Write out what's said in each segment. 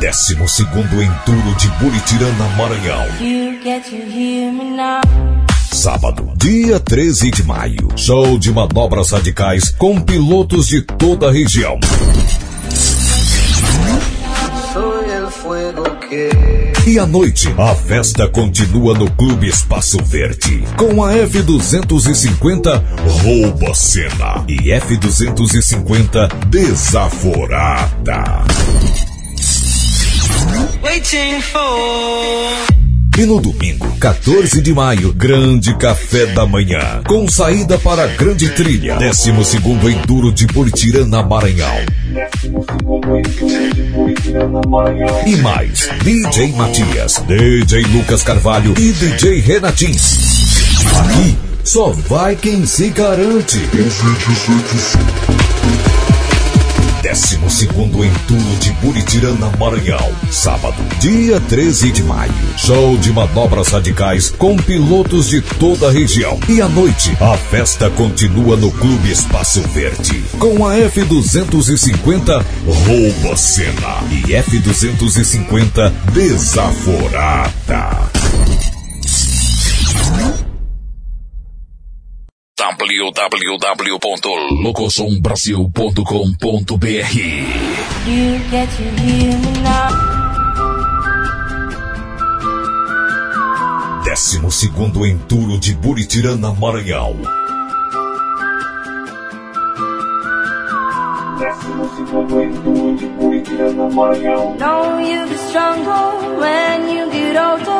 Décimo segundo Enduro de Buritirana, Maranhão. Sábado, dia 13 de maio. Show de manobras radicais com pilotos de toda a região. E à noite, a festa continua no Clube Espaço Verde. Com a F-250 Rouba Cena e F-250 Desaforada. Waiting for e no domingo, 14 de maio, grande café da manhã. Com saída para a Grande Trilha. 12 Enduro de Buritirana, Maranhão. E mais, DJ Matias, DJ Lucas Carvalho e DJ Renatin. Aqui só vai quem se garante. 12 segundo Enduro de Buritirana, Maranhão. Sábado, dia 13 de maio. Show de manobras radicais com pilotos de toda a região. E à noite, a festa continua no Clube Espaço Verde. Com a F250 Rouba Cena e F250 Desaforada www.locosombrasil.com.br Décimo segundo Enduro de Buritirana, Maranhão. Décimo segundo Enduro de Buritirana, Maranhão. Know you be stronger when you get older.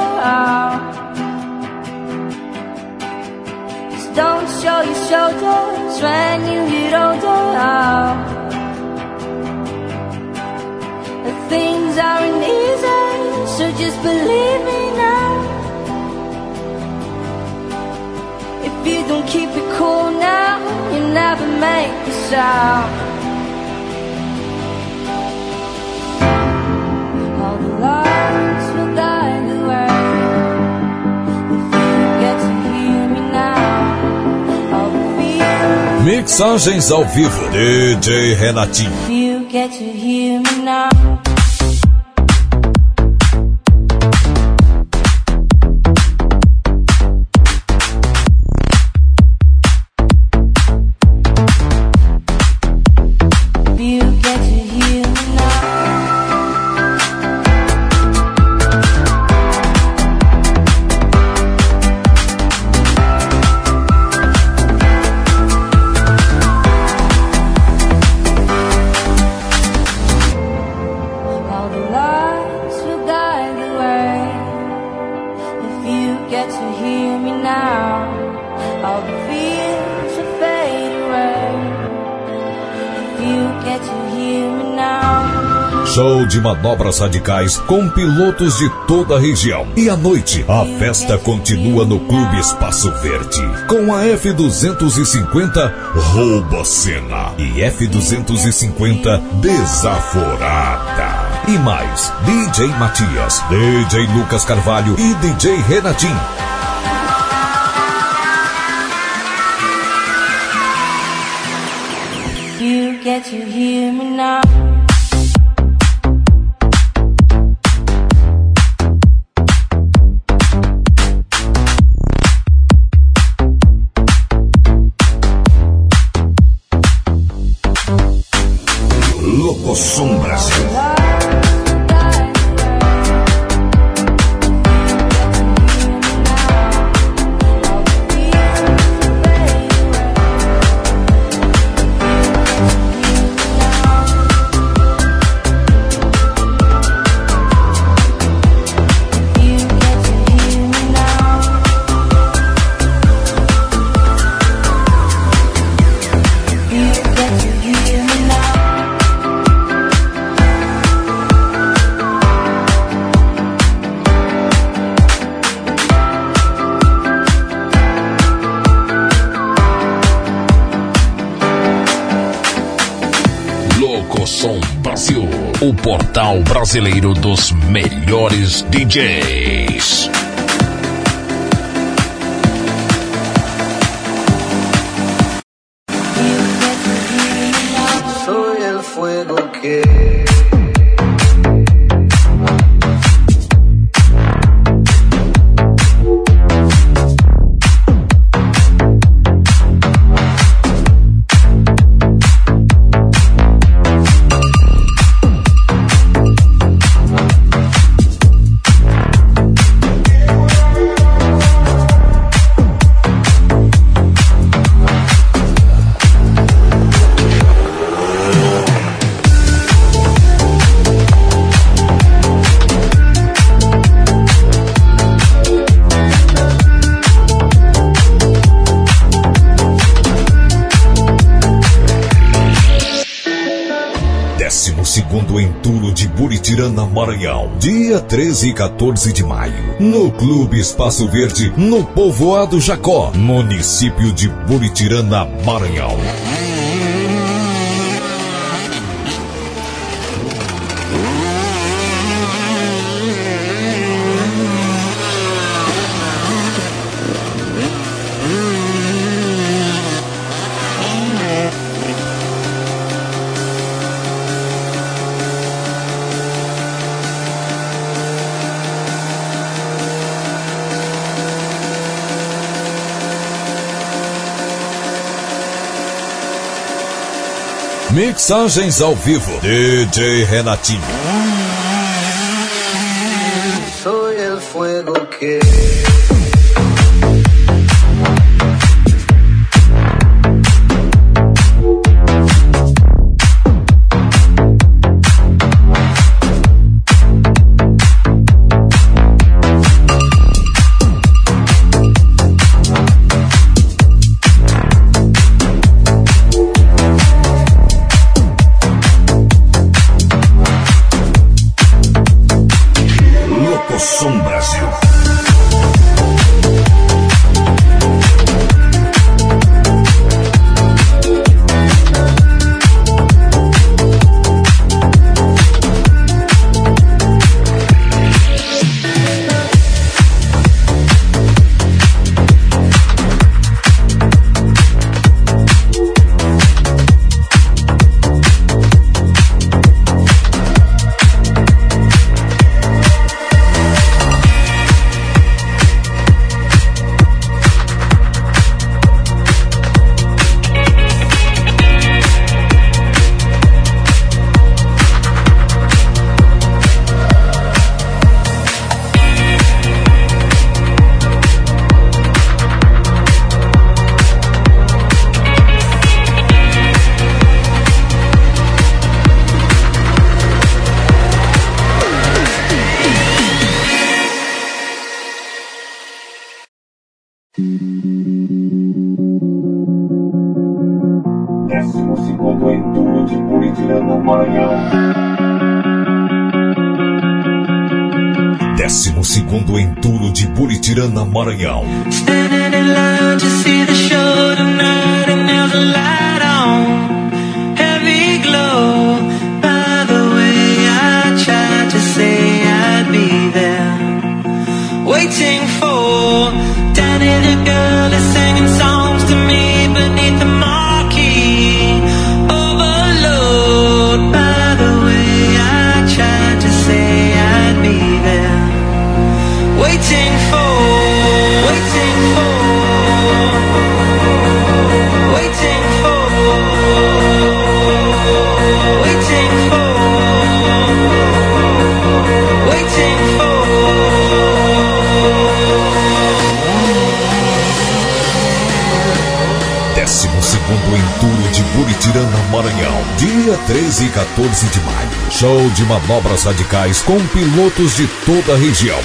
Don't show your shoulders when you get older. The things aren't easy, so just believe me now. If you don't keep it cool now, you never make a sound. All the Mixagens ao vivo, DJ Renatinho. Manobras radicais com pilotos de toda a região. E à noite, a festa continua no Clube Espaço Verde. Com a F250 Rouba Cena e F250 Desaforada. E mais, DJ Matias, DJ Lucas Carvalho e DJ Renatim. You get to hear me now. Brasileiro dos melhores DJs. Buritirana, Maranhão. Dia 13 e 14 de maio. No Clube Espaço Verde, no Povoado Jacó, município de Buritirana, Maranhão. Mixagens ao vivo. DJ Renatinho. Soy el fuego que Maranhão, Show de manobras radicais com pilotos de toda a região.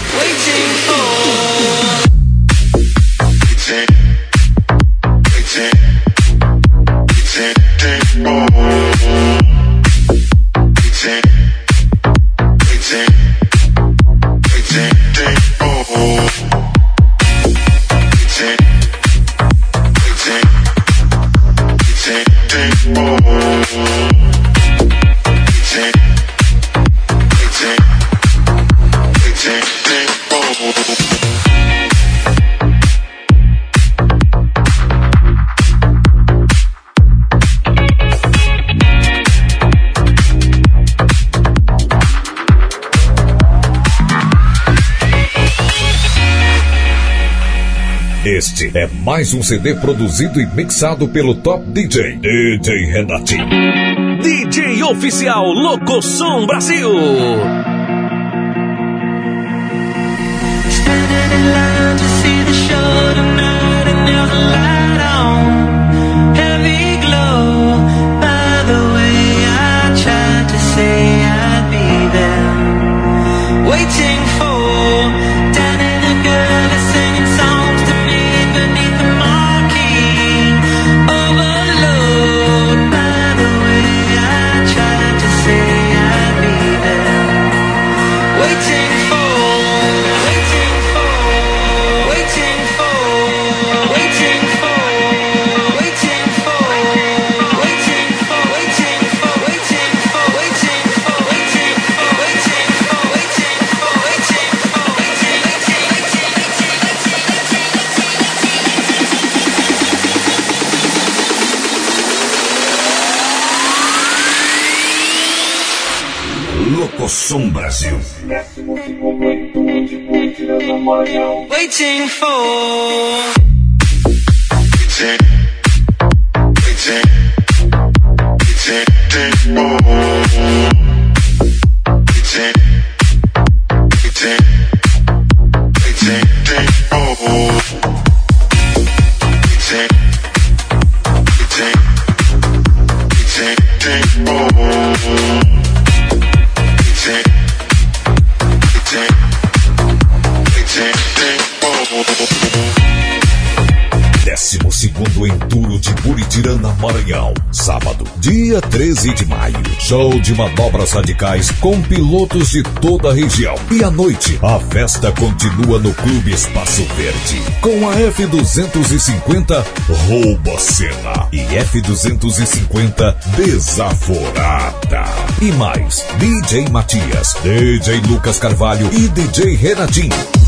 é mais um CD produzido e mixado pelo top DJ, DJ Renatinho. DJ Oficial Locoção Brasil. Standing in line to see the show tonight. Locosom Brasil. Waiting for. Dia 13 de maio. Show de manobras radicais com pilotos de toda a região. E à noite, a festa continua no Clube Espaço Verde. Com a F250 Rouba Cena e F250 Desaforada. E mais, DJ Matias, DJ Lucas Carvalho e DJ Renatinho.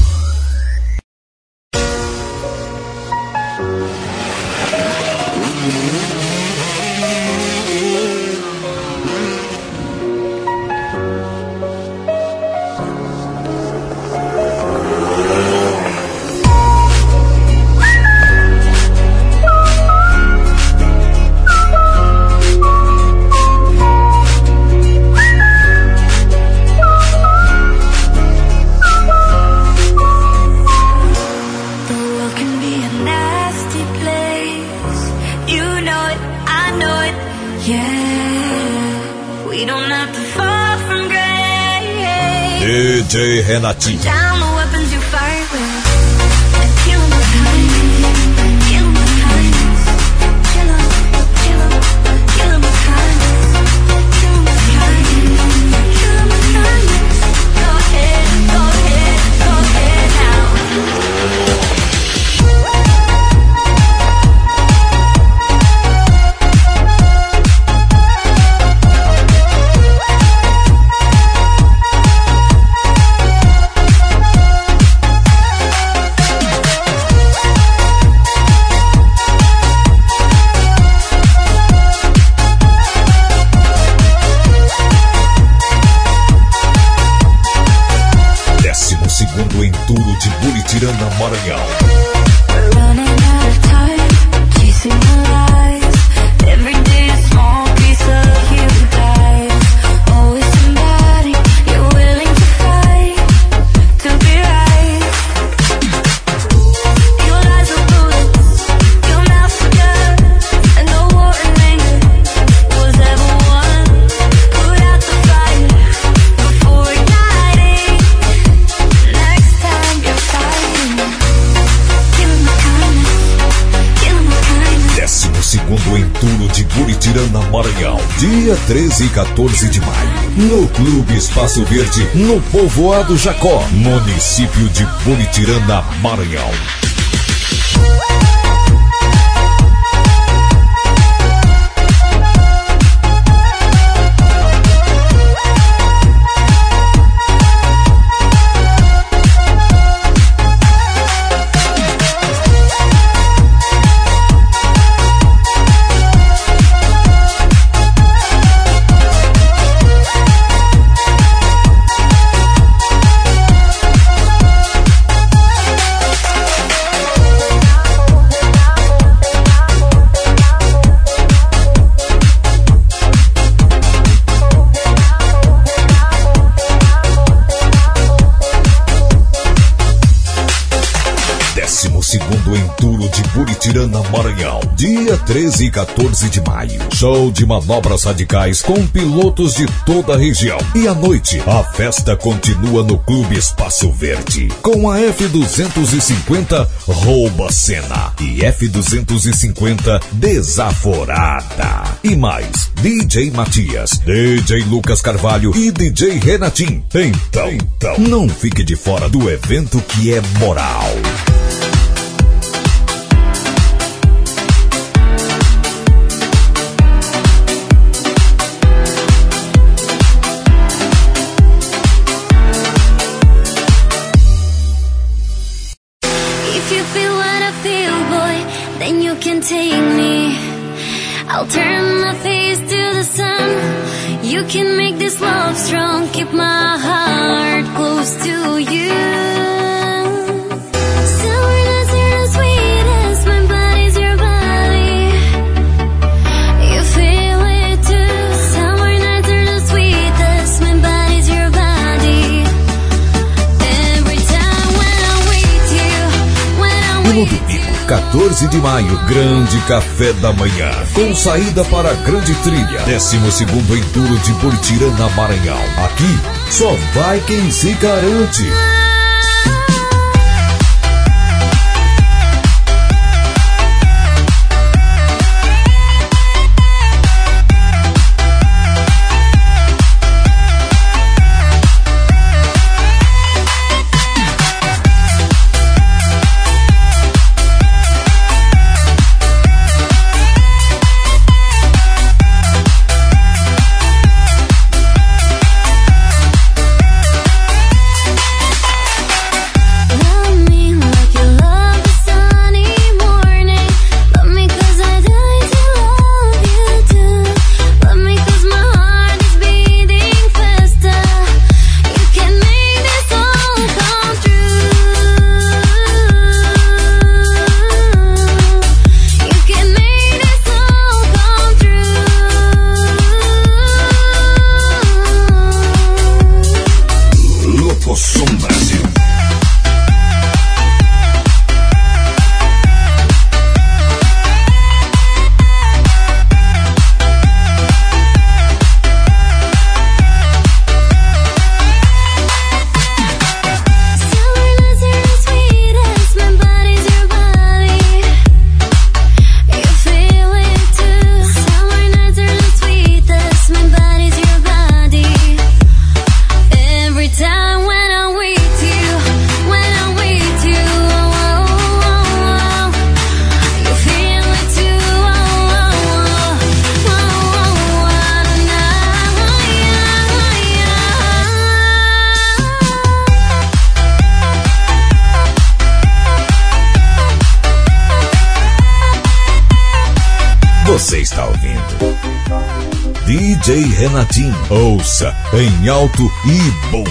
Renatinho. No Clube Espaço Verde, no Povoado Jacó, município de Buritirana, Maranhão. Tirana, Maranhão. Dia 13 e 14 de maio. Show de manobras radicais com pilotos de toda a região. E à noite, a festa continua no Clube Espaço Verde. Com a F250 Rouba Cena e F250 Desaforada. E mais, DJ Matias, DJ Lucas Carvalho e DJ Renatim. Então, então, não fique de fora do evento que é moral. take me. I'll turn my face to the sun. You can make this love strong. Keep my heart close to 14 de maio, Grande Café da Manhã. Com saída para a Grande Trilha, 12 Enduro de Buritirana, Maranhão. Aqui, só vai quem se garante. Em alto e bom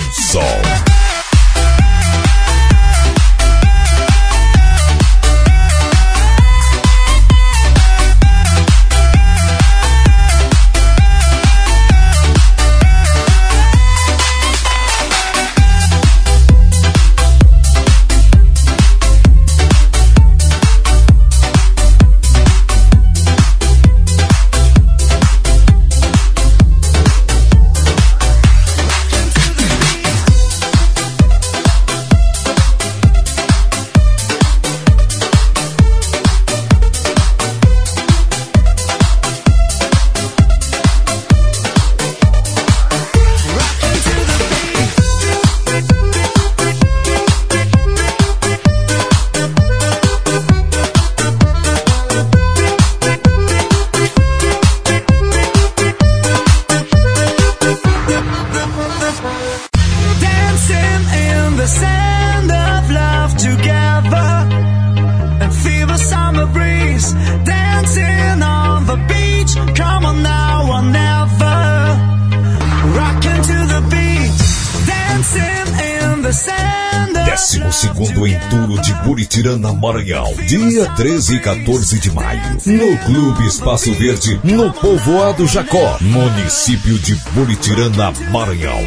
Maranhão. Dia 13 e 14 de maio. No Clube Espaço Verde, no Povoado Jacó, município de Buritirana, Maranhão.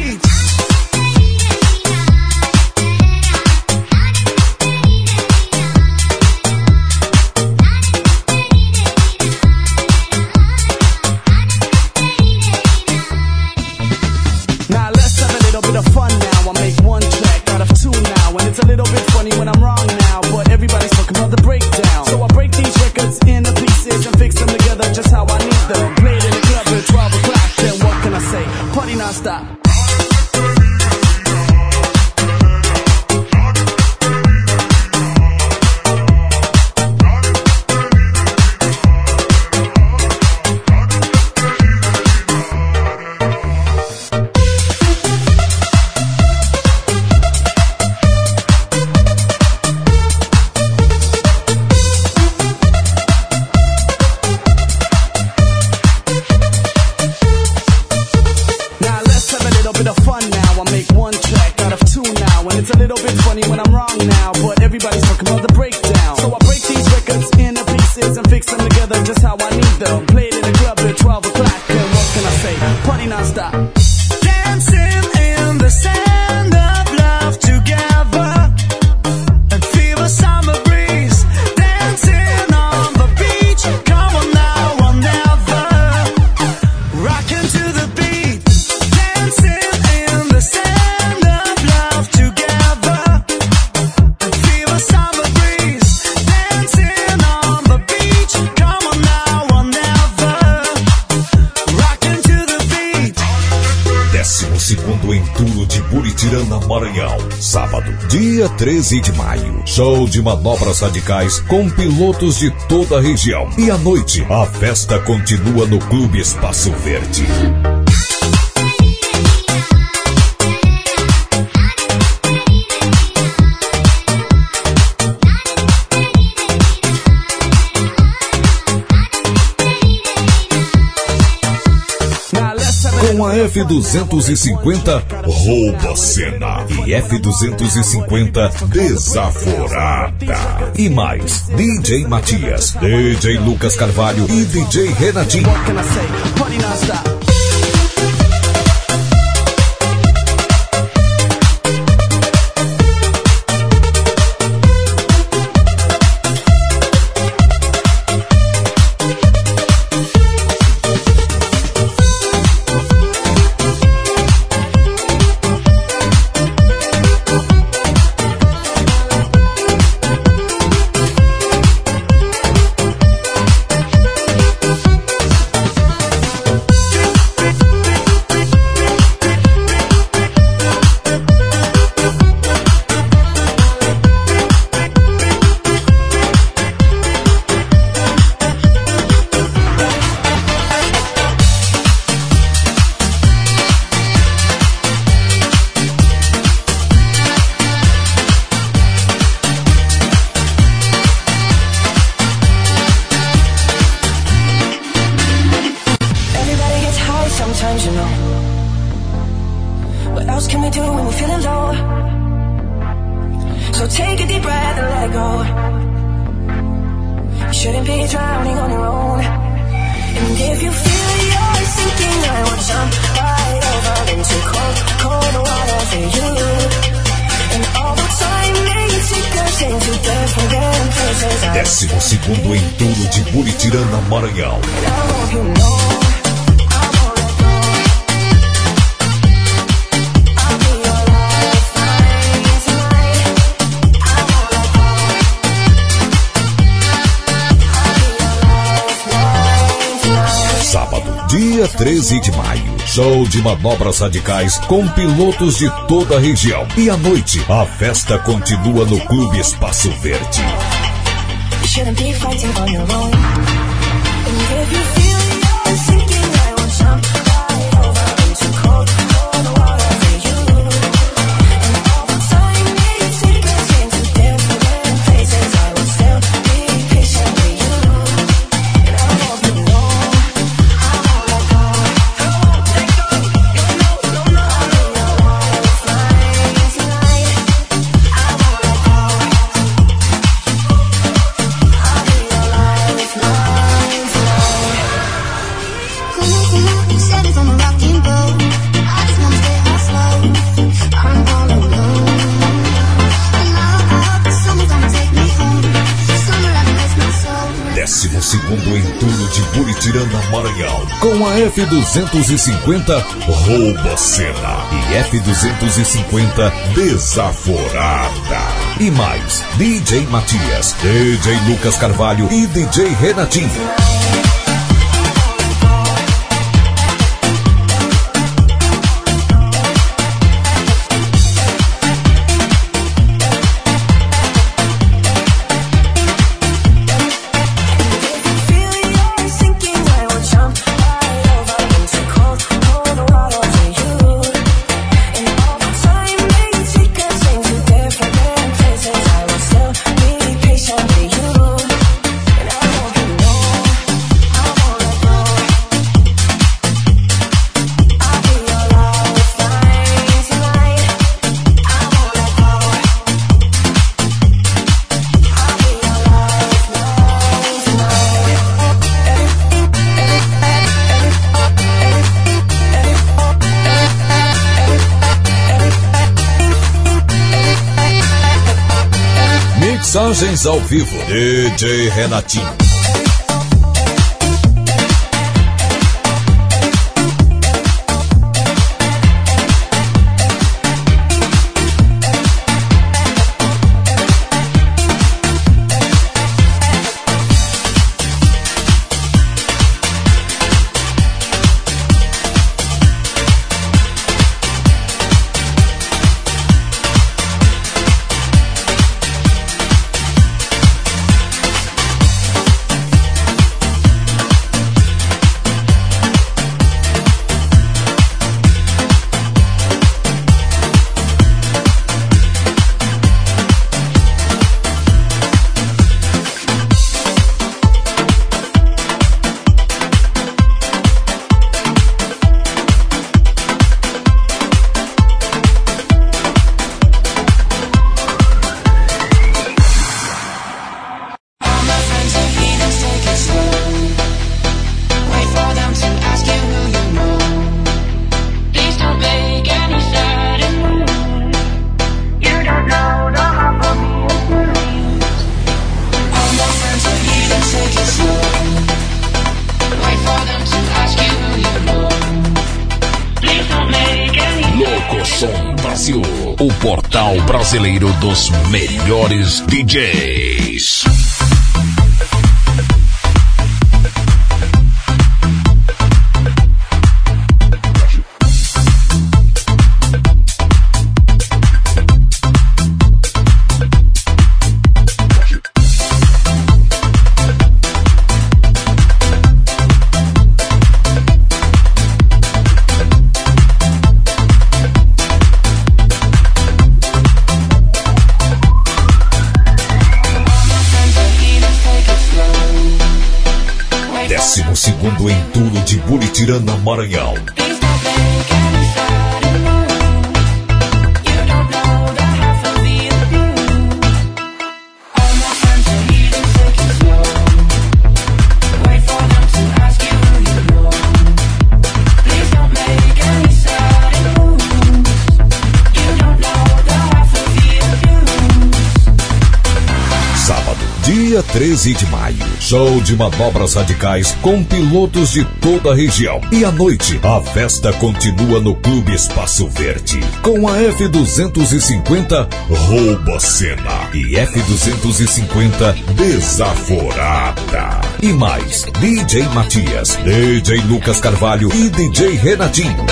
Dia 13 de maio, show de manobras radicais com pilotos de toda a região. E à noite, a festa continua no Clube Espaço Verde. F-250 rouba cena e F-250 desaforada. E mais, DJ Matias, DJ Lucas Carvalho e DJ Renatinho. 13 de maio. Show de manobras radicais com pilotos de toda a região. E à noite, a festa continua no Clube Espaço Verde. Miranda Maranhão, com a F-250 rouba cena e F-250 desaforada. E mais, DJ Matias, DJ Lucas Carvalho e DJ Renatinho. ao vivo. DJ Renatinho. brasileiro dos melhores DJs. Dia 13 de maio, show de manobras radicais com pilotos de toda a região. E à noite, a festa continua no Clube Espaço Verde, com a F-250 Rouba Cena e F-250 Desaforada. E mais, DJ Matias, DJ Lucas Carvalho e DJ Renatinho.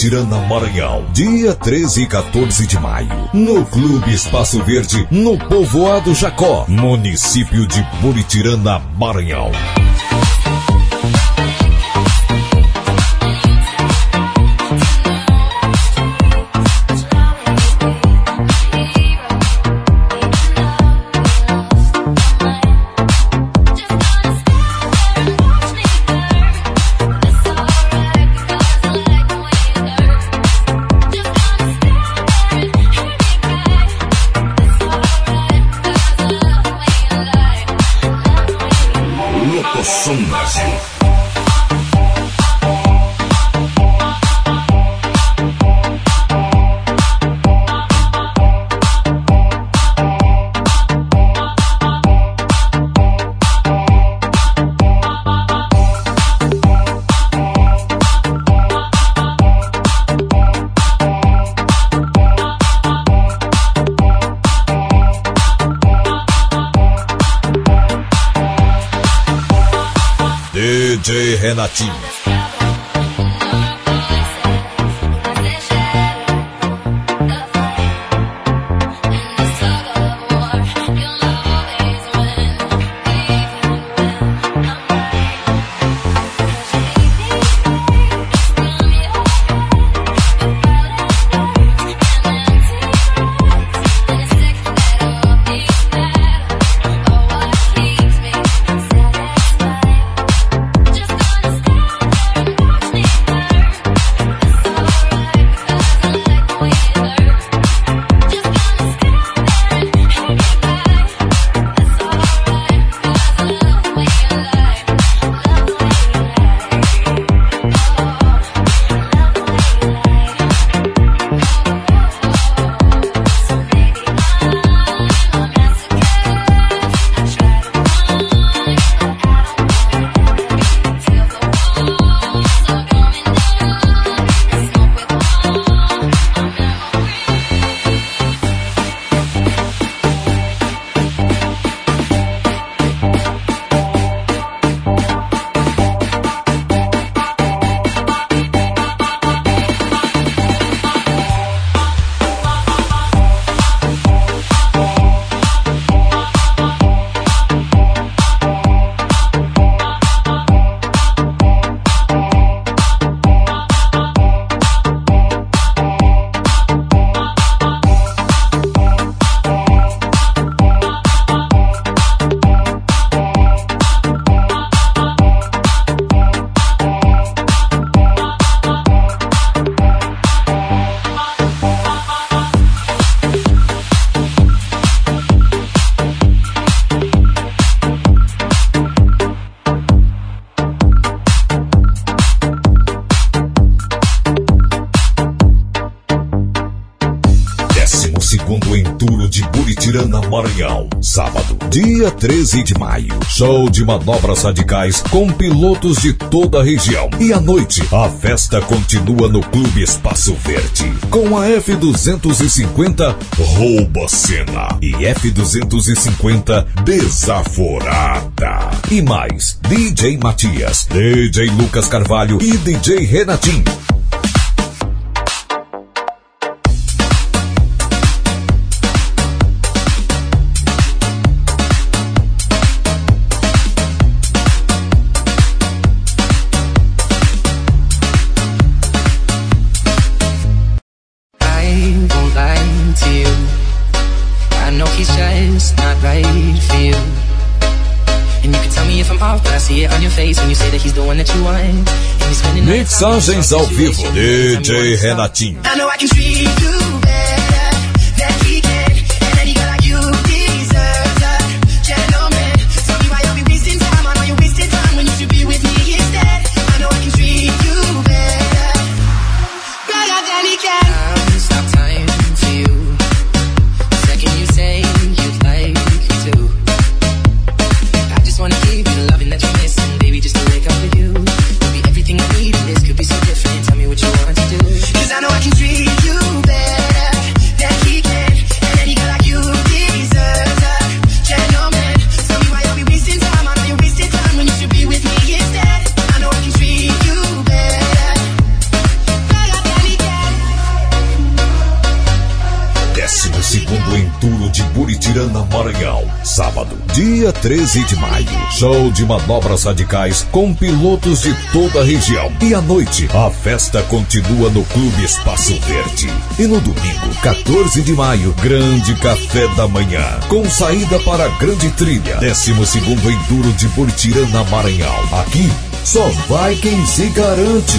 Tirana, Maranhão, dia 13 e 14 de maio, no Clube Espaço Verde, no povoado Jacó, município de Buritirana, Maranhão. Norte. Dia 13 de maio, show de manobras radicais com pilotos de toda a região. E à noite, a festa continua no Clube Espaço Verde, com a F-250 Rouba Cena e F-250 Desaforada. E mais, DJ Matias, DJ Lucas Carvalho e DJ Renatinho. Mixagens ao vivo, DJ Renatinho. Dia 13 de maio, show de manobras radicais com pilotos de toda a região. E à noite, a festa continua no Clube Espaço Verde. E no domingo, 14 de maio, grande café da manhã, com saída para a Grande Trilha, 12 Enduro de Portirana, Maranhão. Aqui, só vai quem se garante.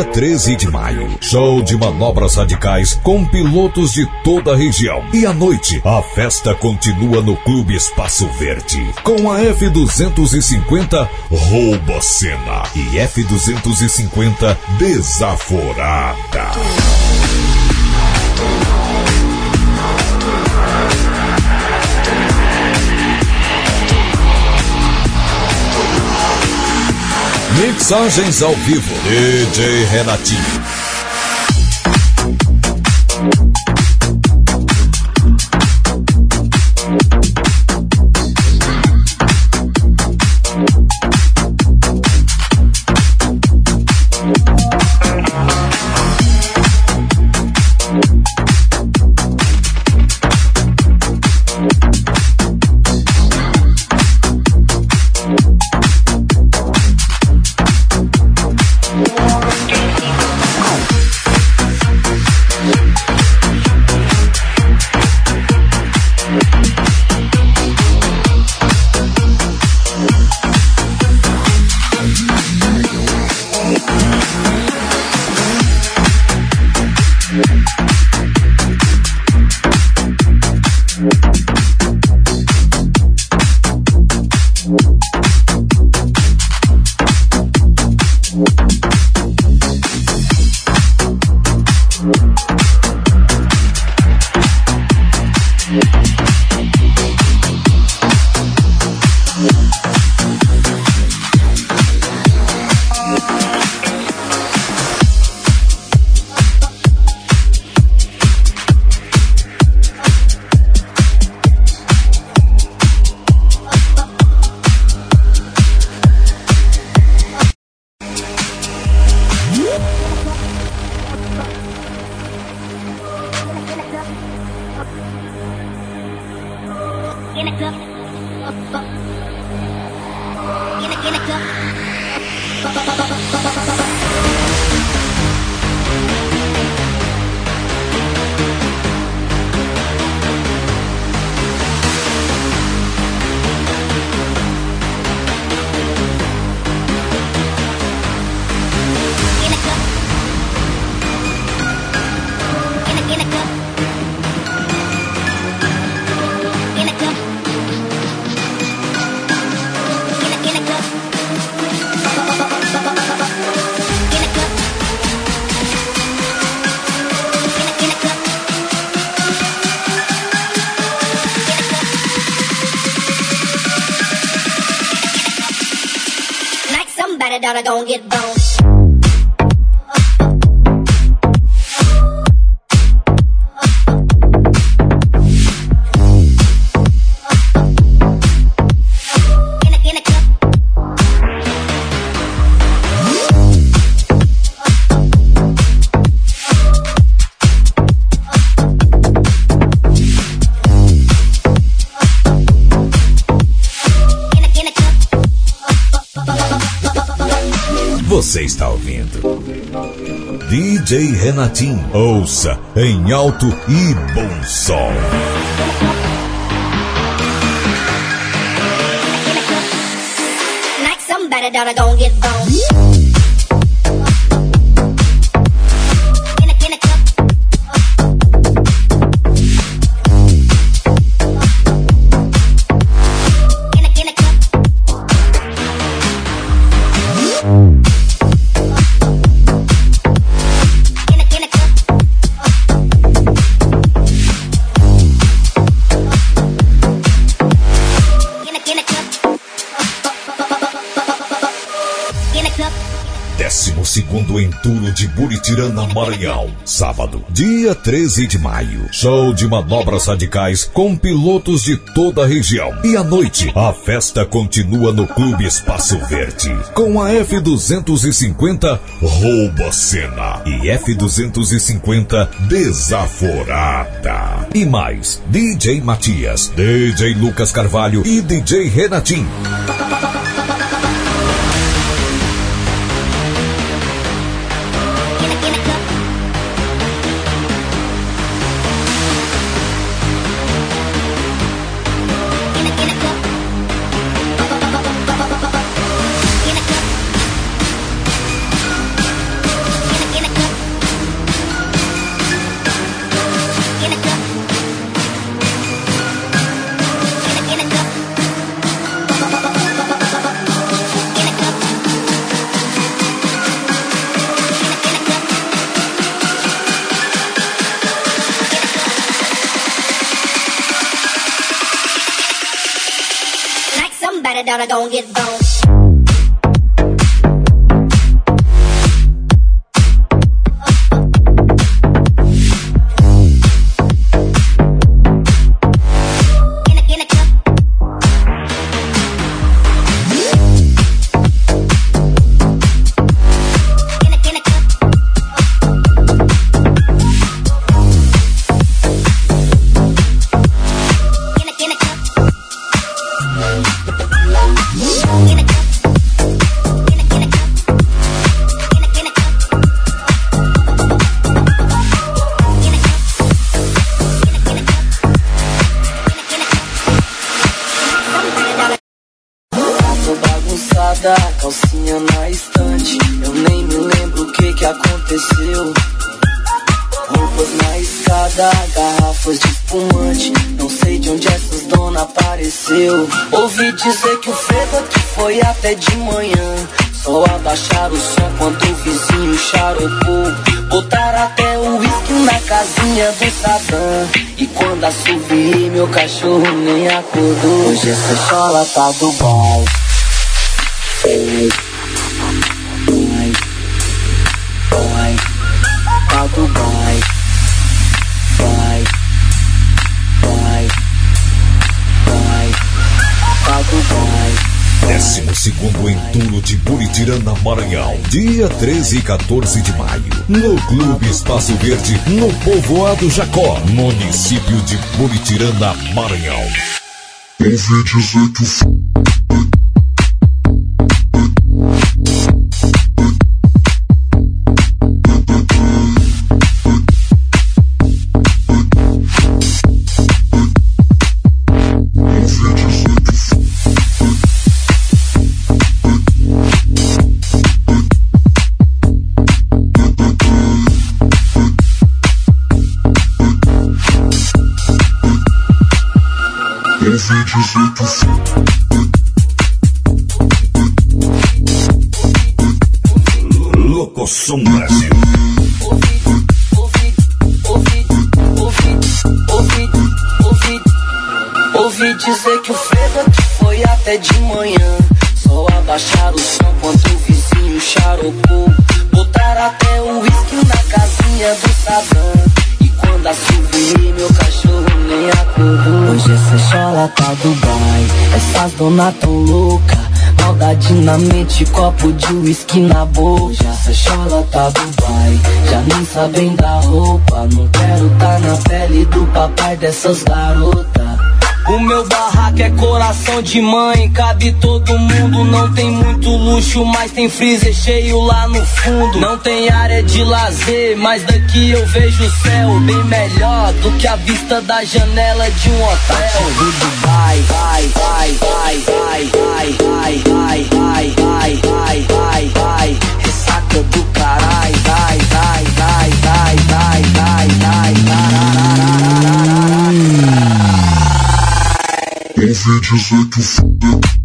dia 13 de maio, show de manobras radicais com pilotos de toda a região. E à noite, a festa continua no Clube Espaço Verde, com a F-250 rouba cena e F-250 Desaforada. Mixagens ao vivo. DJ Renatinho. don't get DJ Renatinho. Ouça em alto e bom som. Like somebody get. Enturo de Buritirana, Maranhão. Sábado, dia 13 de maio. Show de manobras radicais com pilotos de toda a região. E à noite, a festa continua no Clube Espaço Verde. Com a F250 Rouba Cena e F250 Desaforada. E mais, DJ Matias, DJ Lucas Carvalho e DJ Renatinho. Apareceu. Ouvi dizer que o frevo aqui foi até de manhã. Só abaixar o som quando o vizinho charopou. Botar até o uísque na casinha do Sadam. E quando assobiei, meu cachorro nem acordou. Hoje essa chola tá do bom. De Buritirana, Maranhão. Dia 13 e 14 de maio. No Clube Espaço Verde, no Povoado Jacó, município de Buritirana, Maranhão. Ouvi dizer 18. Locoção Brasil. Ouvi dizer que o Fredo foi até de manhã. Só abaixar o som quando o vizinho charopou. Botar até o uísque na casinha do sabão. E quando a sua meu cachorro nem acordou. Hoje essa chola tá Dubai. Essas dona tão louca. Maldade na mente, copo de uísque na boca. Essa chola tá Dubai. Já nem sabem da roupa. Não quero tá na pele do papai dessas garotas. O meu barraco é coração de mãe, cabe todo mundo. Não tem muito luxo, mas tem freezer cheio lá no fundo. Não tem área de lazer, mas daqui eu vejo o céu bem melhor do que a vista da janela de um hotel. Vai, vai, vai, vai, vai, vai, vai, vai, vai, vai, Ouvi dizer que o f... Ouvi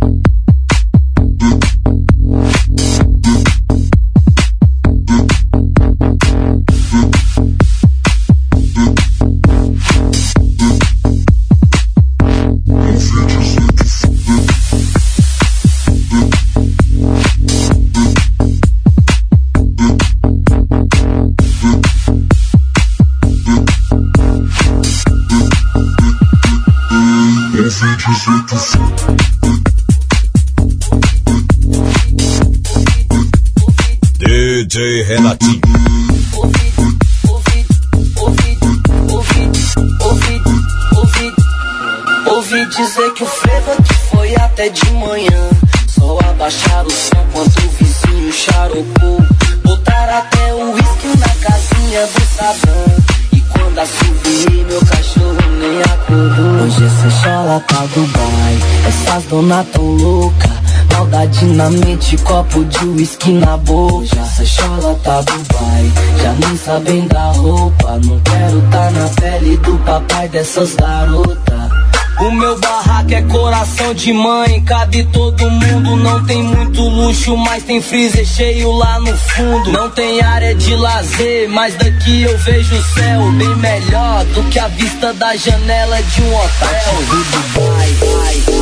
uísque na boca. Essa chola tá Dubai. Já nem sabem da roupa. Não quero tá na pele do papai dessas garotas. O meu barraco é coração de mãe, cabe todo mundo. Não tem muito luxo, mas tem freezer cheio lá no fundo. Não tem área de lazer, mas daqui eu vejo o céu bem melhor do que a vista da janela de um hotel. Vai,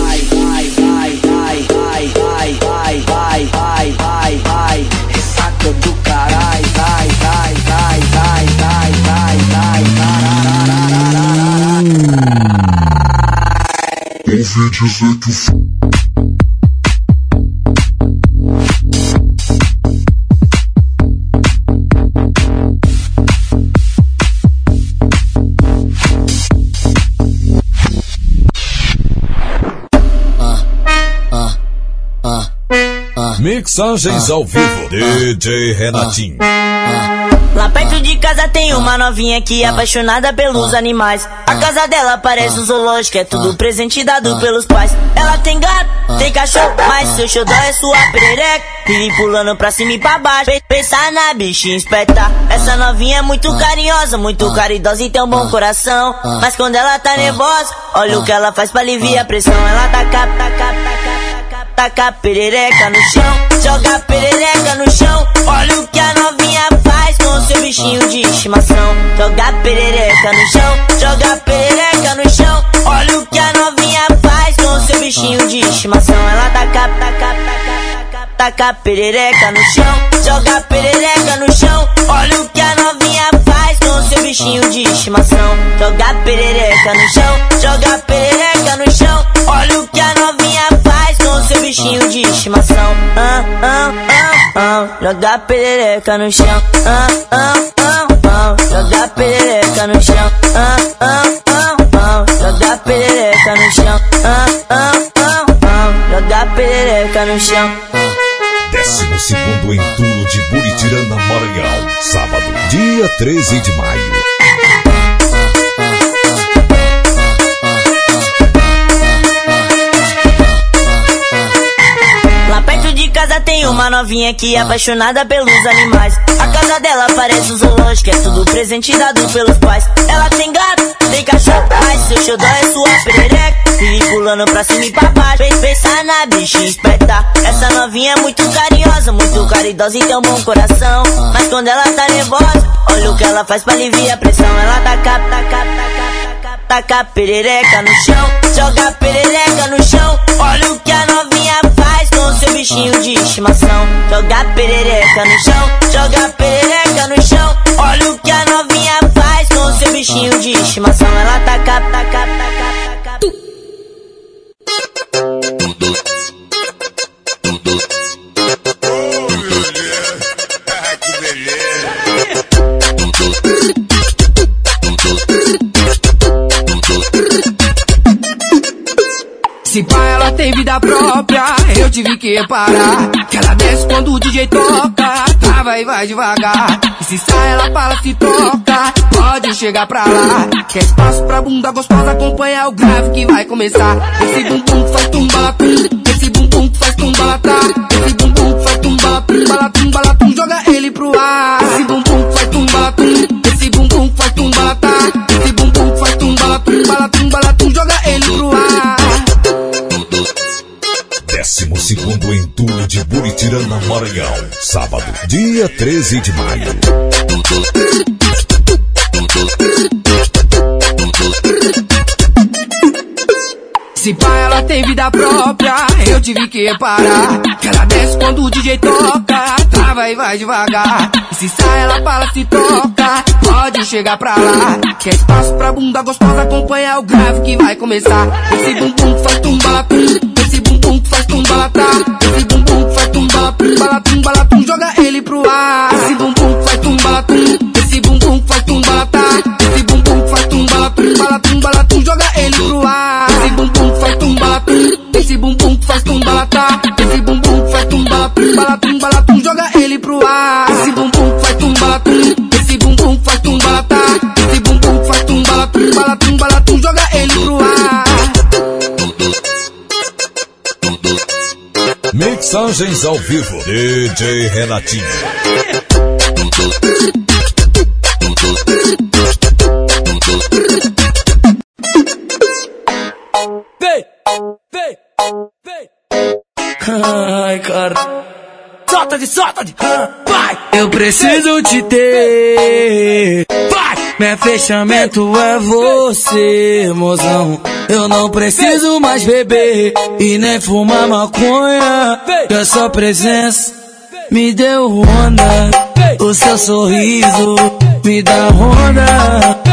vai, vai, vai, vai, vai. Ressaca do carai, vai, vai, vai, vai, vai, vai, vai, vai. Ouvi dizer que o f... Mixagens ao vivo. DJ Renatinho. Lá perto de casa tem uma novinha que é apaixonada pelos animais. A casa dela parece um zoológico, é tudo presente dado pelos pais. Ela tem gato, tem cachorro, mas seu xodó é sua perereca. Vive pulando pra cima e pra baixo, pe- pensar na bichinha esperta. Essa novinha é muito carinhosa, muito caridosa e tem um bom coração. Mas quando ela tá nervosa, olha o que ela faz pra aliviar a pressão. Ela taca, taca, taca, taca, taca perereca no chão, joga perereca no chão. Olha o que a novinha faz com seu bichinho de estimação. Joga perereca no chão, joga perereca no chão. Olha o que a novinha faz com seu bichinho de estimação. Ela taca, taca, taca, taca, perereca no chão, joga perereca no chão. Olha o que a novinha faz com seu bichinho de estimação. Joga perereca no chão, joga perereca no chão. Olha o que a novinha faz com seu bichinho de estimação. Ah, ah, ah, ah. Joga perereca no chão. Ah, ah, ah, ah. Joga perereca no chão. Ah, ah, ah, ah. Joga perereca no chão. Ah, ah, ah, ah. Joga perereca no chão. Décimo segundo Enturo de Buritirana, Maranhão. Sábado, dia 13 de maio. Casa tem uma novinha que é apaixonada pelos animais. A casa dela parece um zoológico, é tudo presente dado pelos pais. Ela tem gato, tem cachorro, mas seu xodó é sua perereca. Vive pulando pra cima e pra baixo, Pe- pensa na bichinha esperta. Essa novinha é muito carinhosa, muito caridosa e tem um bom coração. Mas quando ela tá nervosa, olha o que ela faz pra aliviar a pressão. Ela taca, taca, taca, taca, taca perereca no chão, joga perereca no chão. Olha o que a novinha faz bichinho de estimação. Joga perereca no chão, joga perereca no chão. Olha o que a novinha faz com seu bichinho de estimação. Ela taca, taca, taca, taca. Se pá, ela tem vida própria, eu tive que reparar. Que ela desce quando o DJ toca, trava e vai devagar. E se sai, ela fala, se toca, pode chegar pra lá. Quer espaço pra bunda gostosa, acompanha o grave que vai começar. Esse bumbum faz tumbalatum, esse bumbum faz tumbalatá. Esse bumbum faz tumbalatum, balatum, balatum, joga Buritirana, Maranhão. Sábado, dia 13 de maio. Se pá, ela tem vida própria, eu tive que reparar. Que ela desce quando o DJ toca, trava e vai devagar. E se sai, ela fala, se toca, pode chegar pra lá. Quer espaço pra bunda gostosa, acompanha o grave que vai começar. Esse bumbum faz tumbalatum, esse bumbum faz tumbalatá. Esse bumbum faz tumbalatum, balatum, balatum, joga ele pro ar. Esse bumbum faz tumbalatum, esse bumbum faz tumbalatá. Esse bumbum faz tumbalatum, balatum, balatum, joga ele pro ar. Esse bumbum faz tumbalatum, esse bumbum faz tumbalatá. Esse bumbum faz tumbalatum, balatum, balatum, joga ele pro ar. Mixagens ao vivo. DJ Renatinho. Vem, vem, vem. Ai, cara. Solta de, solta de, vai! Eu preciso te ter. Vai! Meu fechamento é você, mozão. Eu não preciso mais beber e nem fumar maconha. Que a sua presença me deu onda. O seu sorriso me dá onda.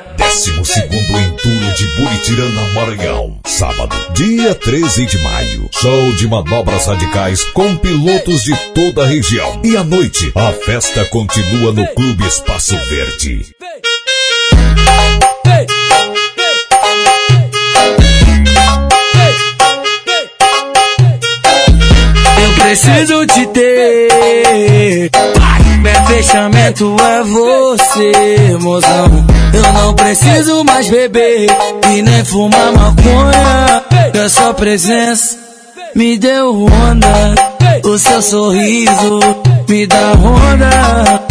Décimo segundo entulho de Buritirana, Maranhão. Sábado, dia 13 de maio. Show de manobras radicais com pilotos de toda a região. E à noite, a festa continua no Clube Espaço Verde. Eu preciso te ter. Fechamento é você, mozão. Eu não preciso mais beber e nem fumar maconha. A sua presença me deu onda. O seu sorriso me dá onda.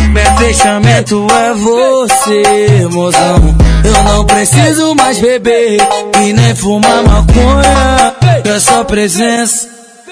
Meu fechamento é você, mozão. Eu não preciso mais beber e nem fumar maconha. A sua presença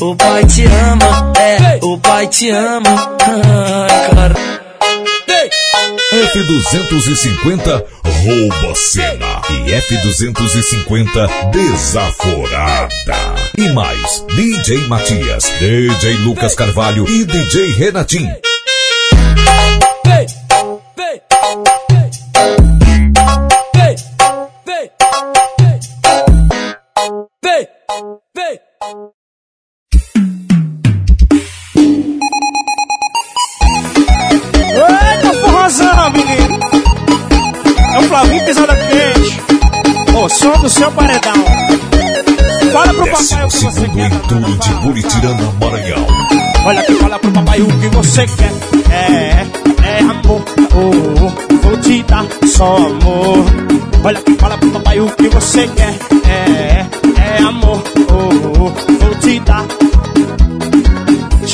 O pai te ama. É, o pai te ama. Ai, cara. F250 rouba cena. E F250 desaforada. E mais, DJ Matias, DJ Lucas Carvalho e DJ Renatim. Eita, Flavinho pisada quente. O som do seu paredão. Fala pro papai o que você quer. Entulho de Buritirana, Maranhão. Olha fala pro papai o que você quer. É, é amor. Oh, vou te dar só amor. Olha fala pro papai o que você quer. É, é amor. Oh, vou te dar.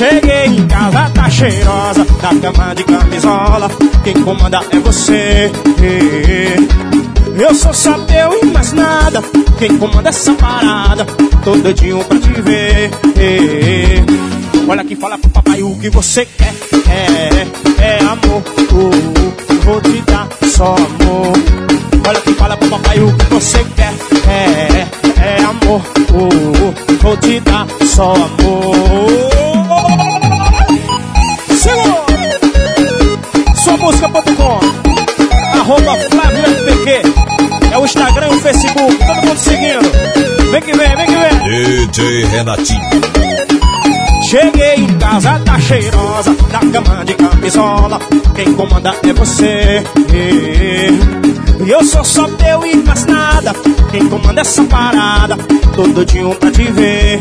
Cheguei em casa, tá cheirosa, da cama de camisola. Quem comanda é você. Eu sou só teu e mais nada. Quem comanda essa parada? Tô doidinho pra te ver. Olha aqui, fala pro papai o que você quer. É, é amor. Uh, vou te dar só amor. Olha aqui, fala pro papai o que você quer. É, é amor. Uh, vou te dar só amor. Segura! Sua música.com Arroba Flávio FPQ É o Instagram o Facebook Todo mundo seguindo Vem que vem, vem que vem DJ Renatinho. Cheguei em casa, tá cheirosa Da cama de camisola. Quem comanda é você. E eu sou só teu e mais nada. Quem comanda essa parada Tô doidinho pra te ver.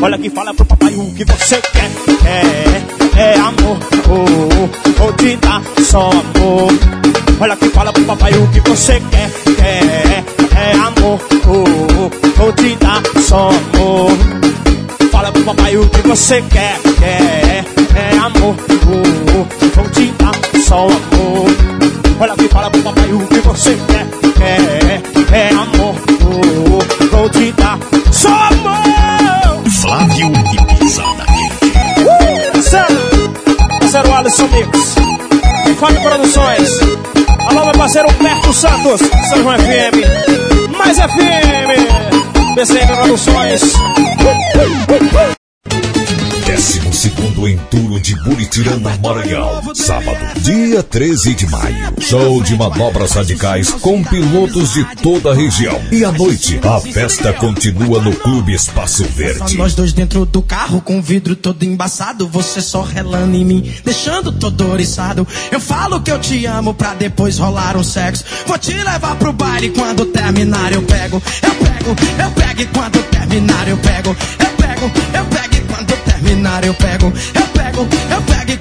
Olha aqui, fala pro papai o que você quer. É, é amor. Oh, Vou te dar só amor. Olha aqui, fala pro papai o que você quer. É, é amor. Oh, Vou te dar só amor Fala pro papai o que você quer, quer, é amor, oh, oh, vou te dar só amor. Olha aqui, fala pro papai o que você quer, quer, é amor, oh, oh, vou te dar só amor. Flávio e Pisada Quente. Uh, parceiro, parceiro Alisson Mix, Fábio Produções, alô meu parceiro Humberto Santos, São João FM, mais FM, BCM Produções. Décimo segundo Entulho de Buritirana, Maranhão. Sábado, dia 13 de maio. Show de manobras radicais com pilotos de toda a região. E à noite, a festa continua no Clube Espaço Verde. nós dois dentro do carro com o vidro todo embaçado. Você só relando em mim, deixando todo oriçado. Eu falo que eu te amo pra depois rolar um sexo. Vou te levar pro baile quando terminar eu pego. Eu pego, eu pego e quando terminar eu pego. Eu pego, eu pego e quando terminar eu pego. Eu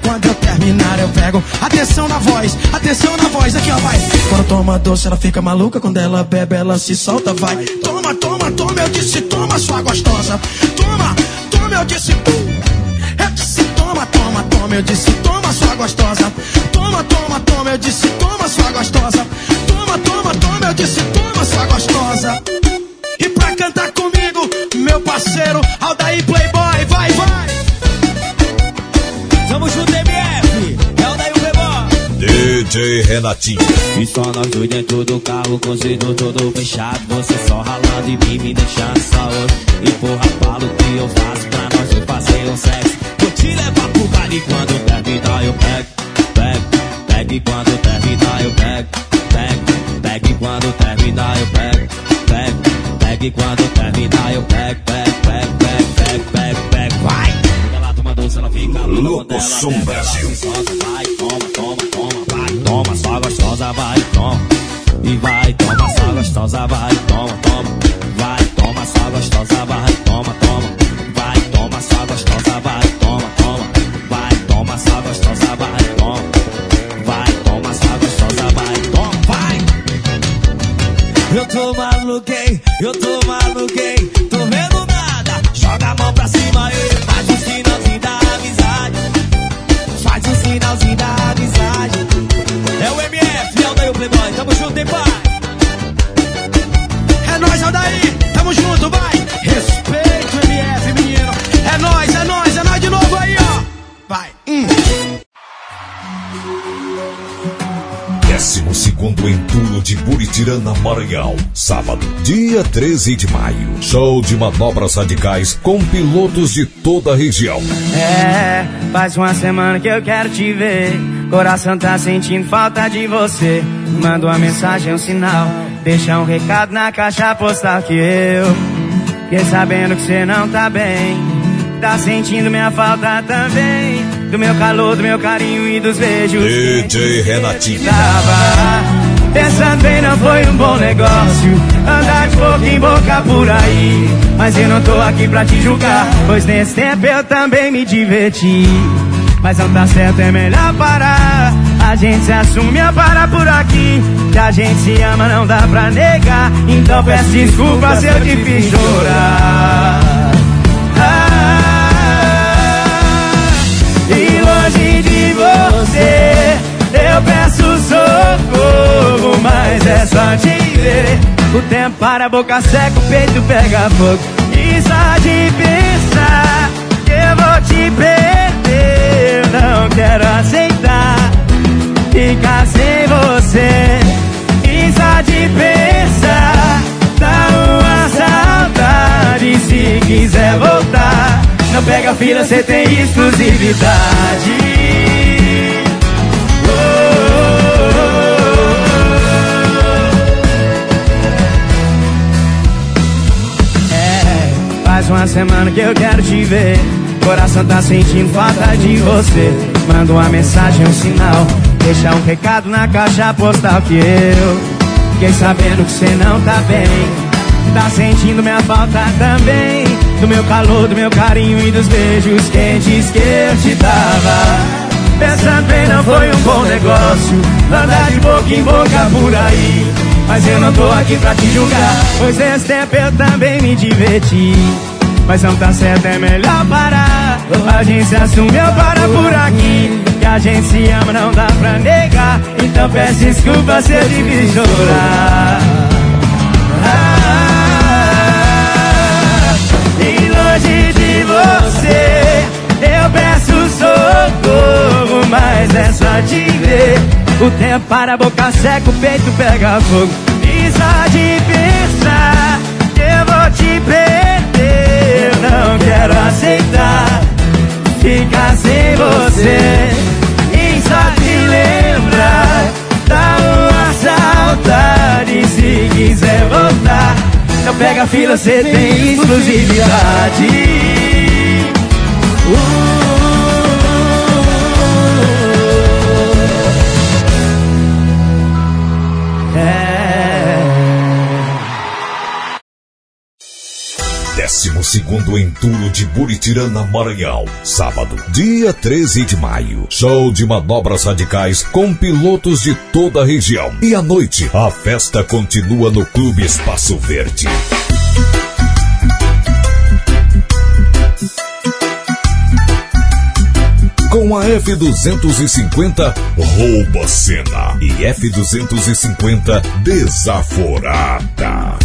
quando eu terminar eu pego. Atenção na voz, atenção na voz. Aqui ó, vai. Quando toma doce ela fica maluca. Quando ela bebe ela se solta, vai. Toma, toma, toma. Eu disse toma sua gostosa. Toma, toma. Eu disse eu disse toma, toma, toma, eu disse toma sua gostosa. Toma, toma, toma, eu disse toma sua gostosa. Toma, toma, toma, eu disse toma sua gostosa. E pra cantar comigo, meu parceiro Aldair Playboy, DJ Renatinho. E só nós dois dentro do carro com o todo fechado. Você só ralando em mim, me deixando só. Hoje E porra, fala o que eu faço pra nós dois fazer um sexo. Vou te levar pro baile quando terminar eu pego Pego, pego. E quando terminar eu pego Pego, pego. E quando terminar eu pego Pego, pego. E quando terminar eu pego Pego, pego, pego, pego, pego, vai! Ela toma doce ela fica louca ela Brasil. vai, toma, toma, toma, só gostosa, vai, toma. E vai, toma, só gostosa, vai, toma, toma. Vai, toma, só gostosa, vai, toma, toma. Vai, toma, só gostosa, vai, toma, toma. Vai, toma, só gostosa, vai, toma. Vai, toma, só gostosa, vai, toma, vai. Eu tô maluquei, eu tô maluquei, tô vendo segundo Entulho de Buritirana, Maranhão. Sábado, dia 13 de maio. Show de manobras radicais com pilotos de toda a região. É, faz uma semana que eu quero te ver. Coração tá sentindo falta de você. Manda uma mensagem, um sinal. Deixa um recado na caixa postal que eu. Fiquei sabendo que você não tá bem. Tá sentindo minha falta também. Do meu calor, do meu carinho e dos beijos. DJ Renatinho. Pensando bem, não foi um bom negócio Andar de boca em boca por aí. Mas eu não tô aqui pra te julgar Pois nesse tempo eu também me diverti. Mas não tá certo, é melhor parar. A gente se assume a parar por aqui. Que a gente se ama, não dá pra negar. Então peço desculpa se eu te fiz chorar você. Eu peço socorro Mas é só te ver. O tempo para, a boca seca, o peito pega fogo. E só de pensar Que eu vou te perder Eu não quero aceitar Ficar sem você. E só de pensar Dá uma saudade Se quiser voltar. Não pega fila, cê tem exclusividade É, Faz uma semana que eu quero te ver. Coração tá sentindo falta de você. Manda uma mensagem, um sinal. Deixa um recado na caixa postal que eu fiquei sabendo que você não tá bem. Tá sentindo minha falta também. Do meu calor, do meu carinho e dos beijos quentes que eu te dava. Pensando bem, não foi um bom negócio. Andar de boca em boca por aí. Mas eu não tô aqui pra te julgar. Pois nesse tempo eu também me diverti. Mas não tá certo, é melhor parar. A gente se assume, eu para por aqui. Que a gente se ama, não dá pra negar. Então peço desculpa se eu fiz chorar. Ah, e longe de você, socorro. Mas é só te ver. O tempo para, a boca seca, o peito pega fogo. E só de pensar eu vou te perder, não quero aceitar ficar sem você. E só te lembrar, dá uma saudade se quiser voltar. Não pega fila, cê tem exclusividade. Décimo segundo Enturo de Buritirana, Maranhão. Sábado, dia 13 de maio. Show de manobras radicais com pilotos de toda a região. E à noite, a festa continua no Clube Espaço Verde. Com a F-250, rouba cena. E F-250, desaforada.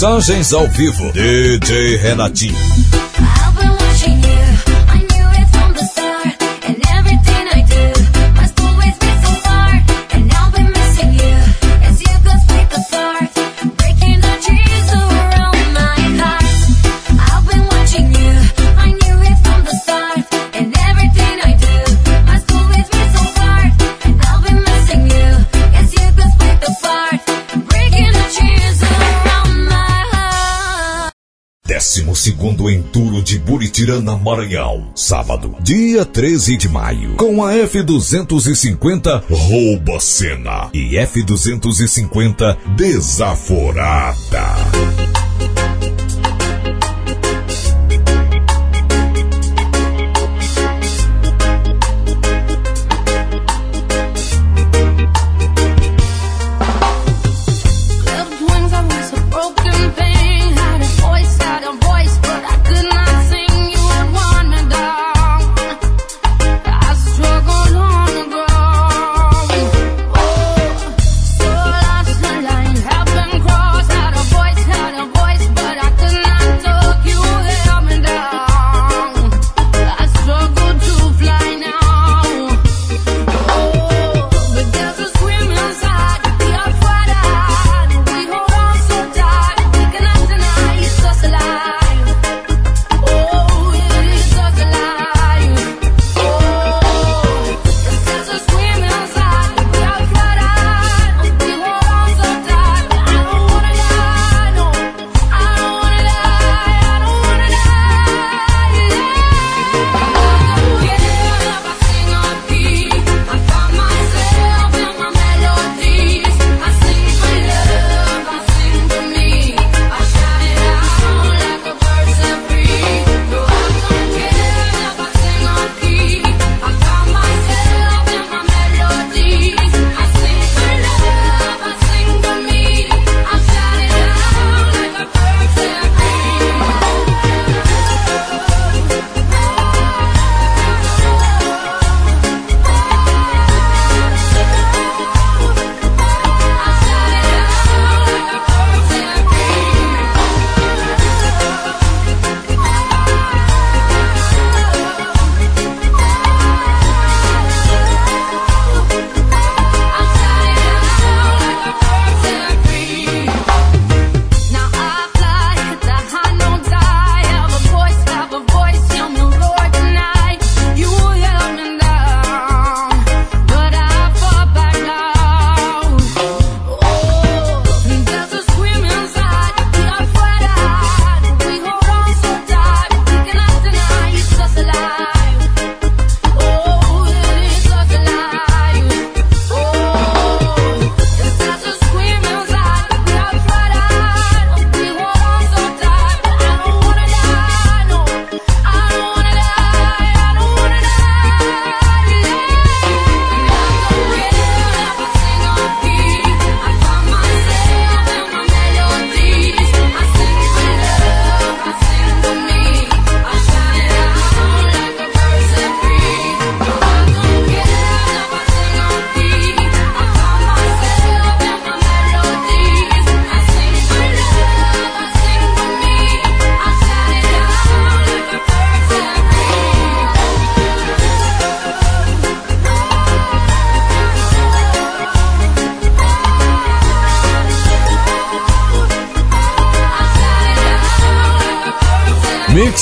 Mensagens ao vivo. DJ Renatinho. segundo enturo de Buritirana, Maranhão. Sábado, dia 13 de maio, com a F250 Rouba Cena e F250 Desaforada.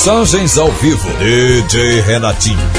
Mensagens ao vivo. DJ Renatinho.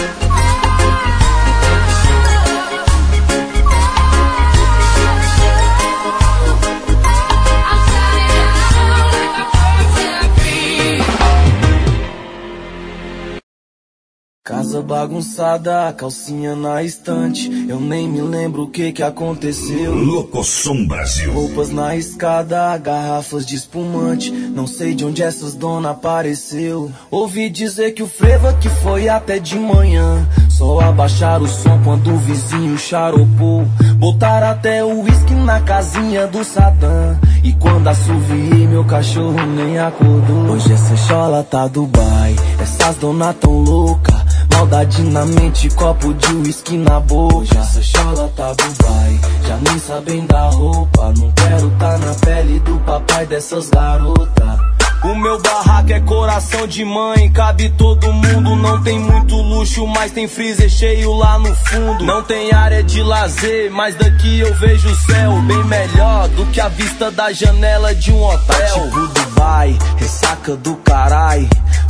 bagunçada, a calcinha na estante. Eu nem me lembro o que que aconteceu. Louco som Brasil. Roupas na escada, garrafas de espumante. Não sei de onde essas dona apareceu. Ouvi dizer que o Frevo que foi até de manhã. Só abaixar o som quando o vizinho charopou. Botar até o uísque na casinha do Sadam. E quando assoviei, meu cachorro nem acordou. Hoje essa chola tá Dubai, essas dona tão louca. Maldade na mente, copo de uísque na boca. Essa chola tá Dubai, já nem sabem da roupa. Não quero tá na pele do papai dessas garotas. O meu barraco é coração de mãe, cabe todo mundo. Não tem muito luxo, mas tem freezer cheio lá no fundo. Não tem área de lazer, mas daqui eu vejo o céu bem melhor do que a vista da janela de um hotel. Tipo Dubai, ressaca do carai.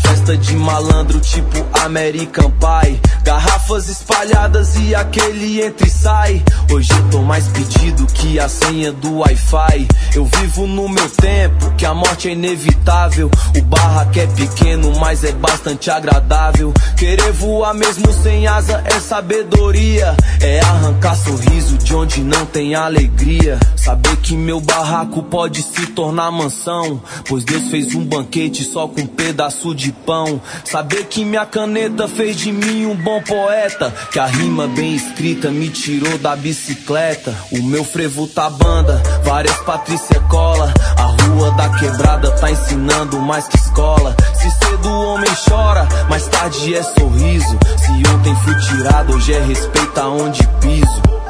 Festa de malandro tipo American Pie. Garrafas espalhadas e aquele entra e sai. Hoje eu tô mais pedido que a senha do Wi-Fi. Eu vivo no meu tempo, que a morte é inevitável. O barraco é pequeno, mas é bastante agradável. Querer voar mesmo sem asa é sabedoria. É arrancar sorriso de onde não tem alegria. Saber que meu barraco pode se tornar mansão. Pois Deus fez um banquete só com um pedaço de pão. Saber que minha caneta fez de mim um bom poeta. Que a rima bem escrita me tirou da bicicleta. O meu frevo tá banda, várias Patrícia cola. A rua da quebrada tá ensinando mais que escola. Se cedo o homem chora, mais tarde é sorriso. Se ontem fui tirado, hoje é respeito aonde piso.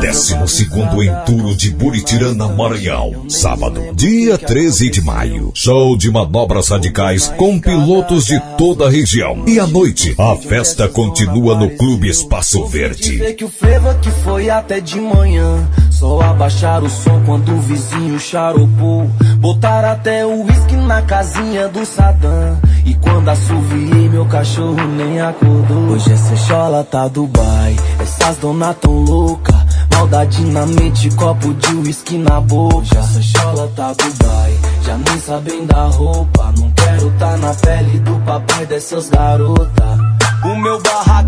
Décimo segundo Enturo de Buritirana, Maranhão. Sábado, dia 13 de maio. Show de manobras radicais com pilotos de toda a região. E à noite, a festa continua no Clube Espaço Verde. Que o frevo que foi até de manhã. Só abaixar o som quando o vizinho charopou. Botar até o uísque na casinha do Sadam. E quando assoviei, meu cachorro nem acordou. Hoje essa chola tá Dubai. Essas dona tão louca. Maldade na mente, copo de uísque na boca. Essa chola tá Dubai. Já nem sabem da roupa. Não quero tá na pele do papai dessas garotas.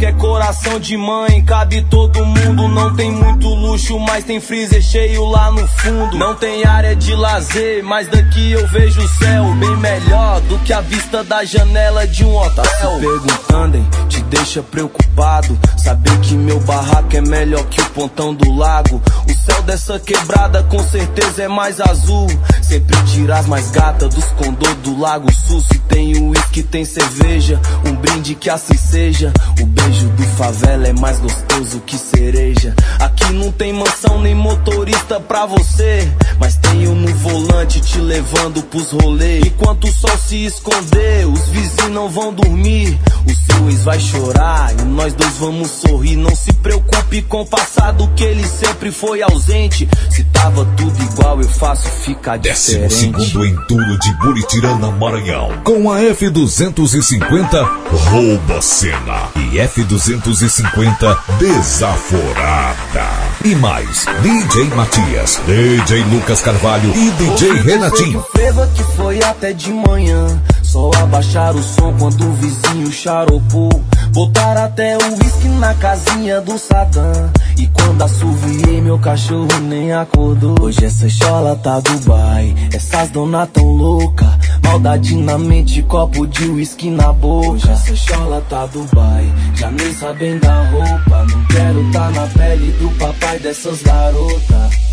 É coração de mãe, cabe todo mundo. Não tem muito luxo, mas tem freezer cheio lá no fundo. Não tem área de lazer, mas daqui eu vejo o céu bem melhor do que a vista da janela de um hotel. Se perguntando, hein? Te deixa preocupado. Saber que meu barraco é melhor que o pontão do lago. O céu dessa quebrada com certeza é mais azul. Sempre tira as mais gatas dos condor do Lago Sul. Se tem uísque, tem cerveja. Um brinde que assim seja. O beijo do favela é mais gostoso que cereja. Aqui não tem mansão nem motorista pra você. Mas tenho no volante te levando pros rolês. Enquanto o sol se esconder, os vizinhos não vão dormir. O seu ex vai chorar e nós dois vamos sorrir. Não se preocupe com o passado que ele sempre foi ausente. Se tava tudo igual, eu faço ficar Décimo diferente. segundo Enturo de Buritirana, Maranhão. Com a F-250, rouba cena. E F-250, desaforada. E mais, DJ Matias, DJ Lucas Carvalho e DJ Renatinho. Que foi até de manhã. Só abaixar o som quando o vizinho charopou. Botar até o uísque na casinha do Sadam. E quando assoviei, meu cachorro nem acordou. Hoje essa chola tá Dubai. Essas dona tão louca. Maldade na mente, copo de uísque na boca. Hoje essa chola tá Dubai. Já nem sabem da roupa. Não quero tá na pele do papai dessas garotas.